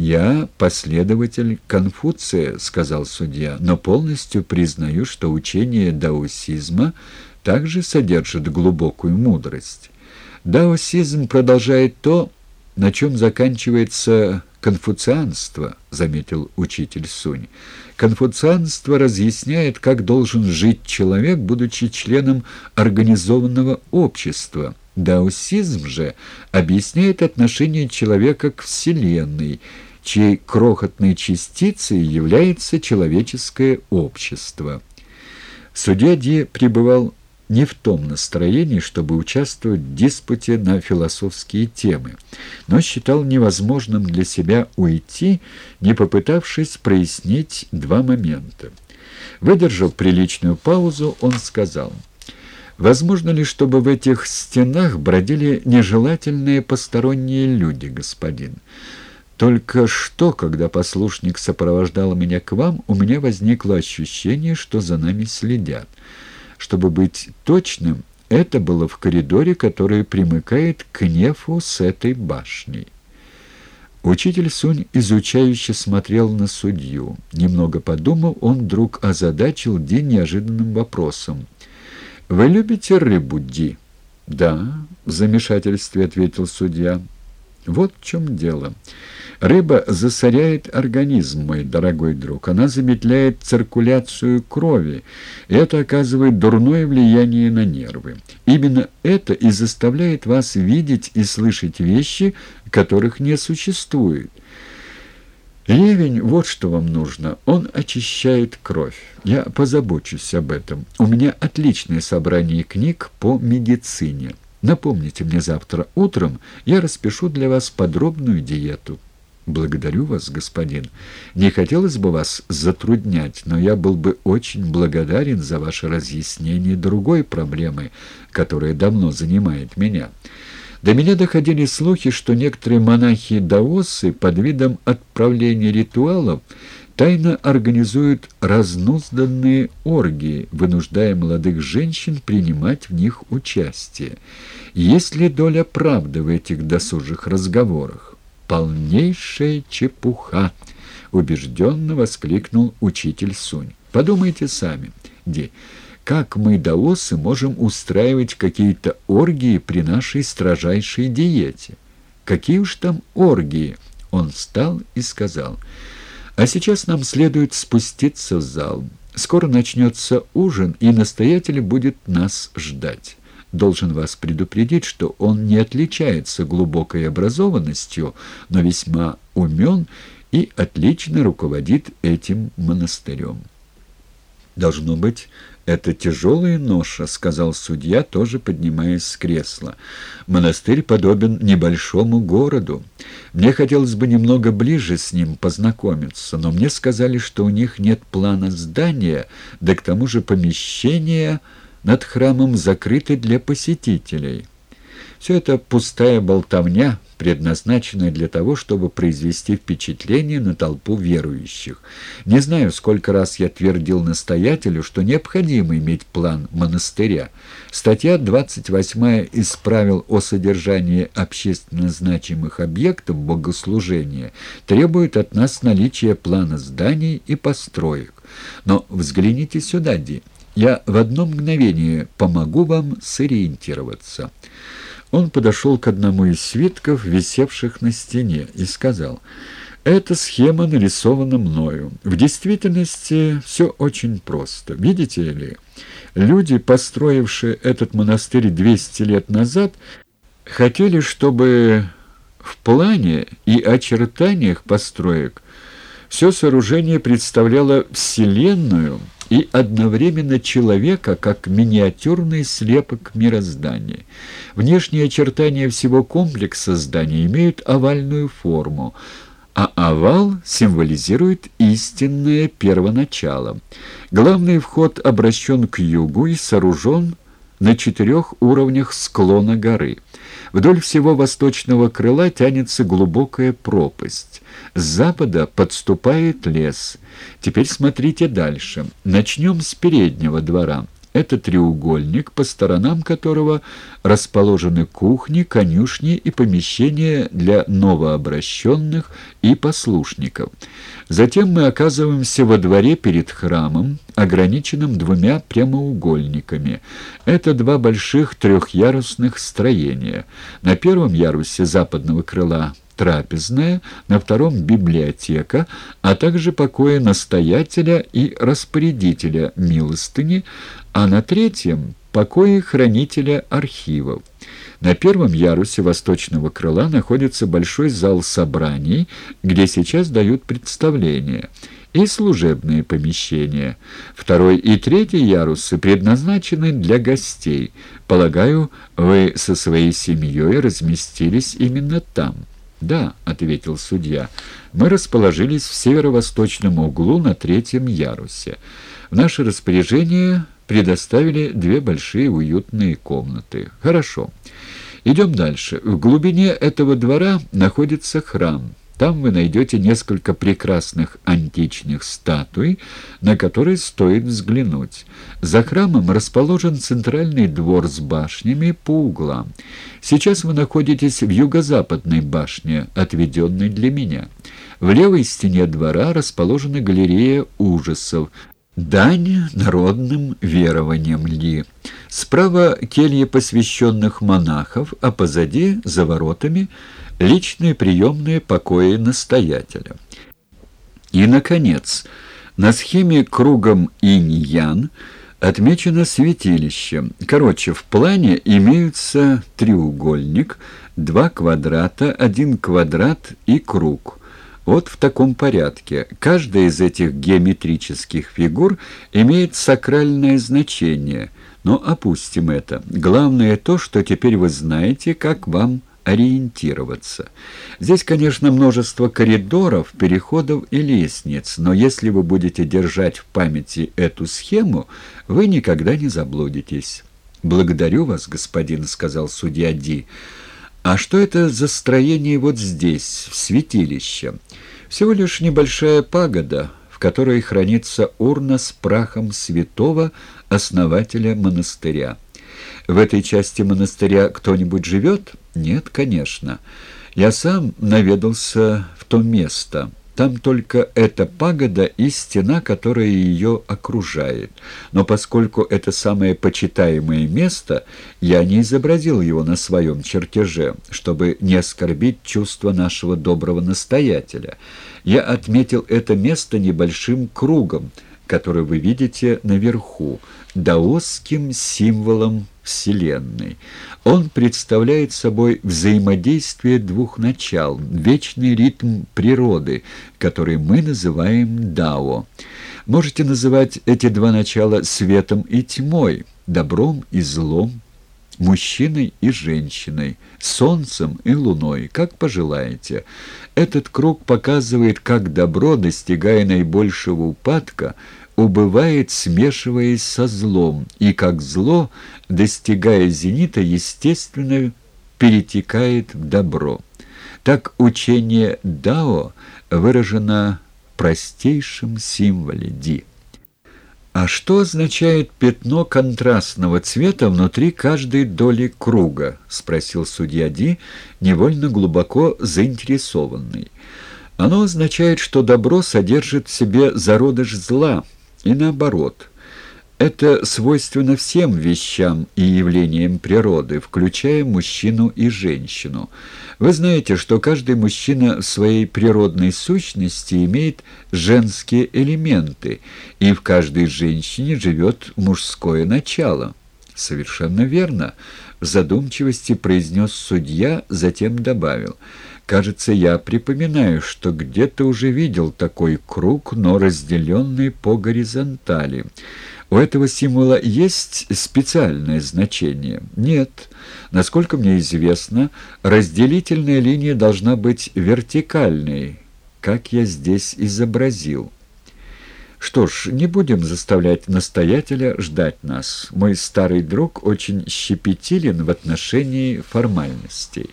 «Я последователь Конфуция», — сказал судья, «но полностью признаю, что учение даосизма также содержит глубокую мудрость. Даосизм продолжает то, на чем заканчивается конфуцианство, заметил учитель Сунь. Конфуцианство разъясняет, как должен жить человек, будучи членом организованного общества. Даосизм же объясняет отношение человека к Вселенной, чьей крохотной частицей является человеческое общество. Судья Ди пребывал не в том настроении, чтобы участвовать в диспуте на философские темы, но считал невозможным для себя уйти, не попытавшись прояснить два момента. Выдержав приличную паузу, он сказал, «Возможно ли, чтобы в этих стенах бродили нежелательные посторонние люди, господин?» Только что, когда послушник сопровождал меня к вам, у меня возникло ощущение, что за нами следят. Чтобы быть точным, это было в коридоре, который примыкает к нефу с этой башней. Учитель Сунь изучающе смотрел на судью. Немного подумав, он вдруг озадачил Ди неожиданным вопросом. «Вы любите рыбу, Ди?» «Да», — в замешательстве ответил судья. «Вот в чем дело». Рыба засоряет организм, мой дорогой друг. Она замедляет циркуляцию крови, это оказывает дурное влияние на нервы. Именно это и заставляет вас видеть и слышать вещи, которых не существует. Ревень, вот что вам нужно. Он очищает кровь. Я позабочусь об этом. У меня отличное собрание книг по медицине. Напомните мне завтра утром, я распишу для вас подробную диету. «Благодарю вас, господин. Не хотелось бы вас затруднять, но я был бы очень благодарен за ваше разъяснение другой проблемы, которая давно занимает меня». До меня доходили слухи, что некоторые монахи-даосы под видом отправления ритуалов тайно организуют разнузданные оргии, вынуждая молодых женщин принимать в них участие. Есть ли доля правды в этих досужих разговорах? полнейшая чепуха!» — убежденно воскликнул учитель Сунь. «Подумайте сами, Ди, как мы, даосы, можем устраивать какие-то оргии при нашей строжайшей диете? Какие уж там оргии?» Он встал и сказал, «А сейчас нам следует спуститься в зал. Скоро начнется ужин, и настоятель будет нас ждать» должен вас предупредить, что он не отличается глубокой образованностью, но весьма умен и отлично руководит этим монастырем. «Должно быть, это тяжелая ноша», — сказал судья, тоже поднимаясь с кресла. «Монастырь подобен небольшому городу. Мне хотелось бы немного ближе с ним познакомиться, но мне сказали, что у них нет плана здания, да к тому же помещения...» над храмом закрыты для посетителей. Все это пустая болтовня, предназначенная для того, чтобы произвести впечатление на толпу верующих. Не знаю, сколько раз я твердил настоятелю, что необходимо иметь план монастыря. Статья 28 из правил о содержании общественно значимых объектов богослужения требует от нас наличия плана зданий и построек. Но взгляните сюда, Ди. Я в одно мгновение помогу вам сориентироваться». Он подошел к одному из свитков, висевших на стене, и сказал, «Эта схема нарисована мною. В действительности все очень просто. Видите ли, люди, построившие этот монастырь 200 лет назад, хотели, чтобы в плане и очертаниях построек все сооружение представляло Вселенную, и одновременно человека как миниатюрный слепок мироздания. Внешние очертания всего комплекса здания имеют овальную форму, а овал символизирует истинное первоначало. Главный вход обращен к югу и сооружен на четырех уровнях склона горы. Вдоль всего восточного крыла тянется глубокая пропасть. С запада подступает лес. Теперь смотрите дальше. Начнем с переднего двора. Это треугольник, по сторонам которого расположены кухни, конюшни и помещения для новообращенных и послушников. Затем мы оказываемся во дворе перед храмом, ограниченным двумя прямоугольниками. Это два больших трехъярусных строения. На первом ярусе западного крыла трапезная, на втором библиотека, а также покои настоятеля и распорядителя милостыни, а на третьем – покои хранителя архивов. На первом ярусе восточного крыла находится большой зал собраний, где сейчас дают представления, и служебные помещения. Второй и третий ярусы предназначены для гостей. Полагаю, вы со своей семьей разместились именно там. «Да», — ответил судья, — «мы расположились в северо-восточном углу на третьем ярусе. В наше распоряжение предоставили две большие уютные комнаты. Хорошо. Идем дальше. В глубине этого двора находится храм». Там вы найдете несколько прекрасных античных статуй, на которые стоит взглянуть. За храмом расположен центральный двор с башнями по углам. Сейчас вы находитесь в юго-западной башне, отведенной для меня. В левой стене двора расположена галерея ужасов, Дань народным верованиям ли. Справа келья посвященных монахов, а позади, за воротами, личные приемные покои настоятеля. И, наконец, на схеме кругом инь-ян отмечено святилище. Короче, в плане имеются треугольник, два квадрата, один квадрат и круг – вот в таком порядке. Каждая из этих геометрических фигур имеет сакральное значение. Но опустим это. Главное то, что теперь вы знаете, как вам ориентироваться. Здесь, конечно, множество коридоров, переходов и лестниц, но если вы будете держать в памяти эту схему, вы никогда не заблудитесь. «Благодарю вас, господин», — сказал судья Ди. «А что это за строение вот здесь, в святилище?» «Всего лишь небольшая пагода, в которой хранится урна с прахом святого основателя монастыря. В этой части монастыря кто-нибудь живет? Нет, конечно. Я сам наведался в то место». Там только эта пагода и стена, которая ее окружает. Но поскольку это самое почитаемое место, я не изобразил его на своем чертеже, чтобы не оскорбить чувство нашего доброго настоятеля. Я отметил это место небольшим кругом, который вы видите наверху, даосским символом Вселенной. Он представляет собой взаимодействие двух начал, вечный ритм природы, который мы называем Дао. Можете называть эти два начала светом и тьмой, добром и злом, мужчиной и женщиной, солнцем и луной, как пожелаете. Этот круг показывает, как добро, достигая наибольшего упадка, убывает, смешиваясь со злом, и как зло, достигая зенита, естественно, перетекает в добро. Так учение Дао выражено в простейшем символе Ди. А что означает пятно контрастного цвета внутри каждой доли круга? спросил судья Ди, невольно глубоко заинтересованный. Оно означает, что добро содержит в себе зародыш зла, и наоборот. Это свойственно всем вещам и явлениям природы, включая мужчину и женщину. Вы знаете, что каждый мужчина в своей природной сущности имеет женские элементы, и в каждой женщине живет мужское начало. Совершенно верно, в задумчивости произнес судья, затем добавил – Кажется, я припоминаю, что где-то уже видел такой круг, но разделенный по горизонтали. У этого символа есть специальное значение? Нет. Насколько мне известно, разделительная линия должна быть вертикальной, как я здесь изобразил. Что ж, не будем заставлять настоятеля ждать нас. Мой старый друг очень щепетилен в отношении формальностей.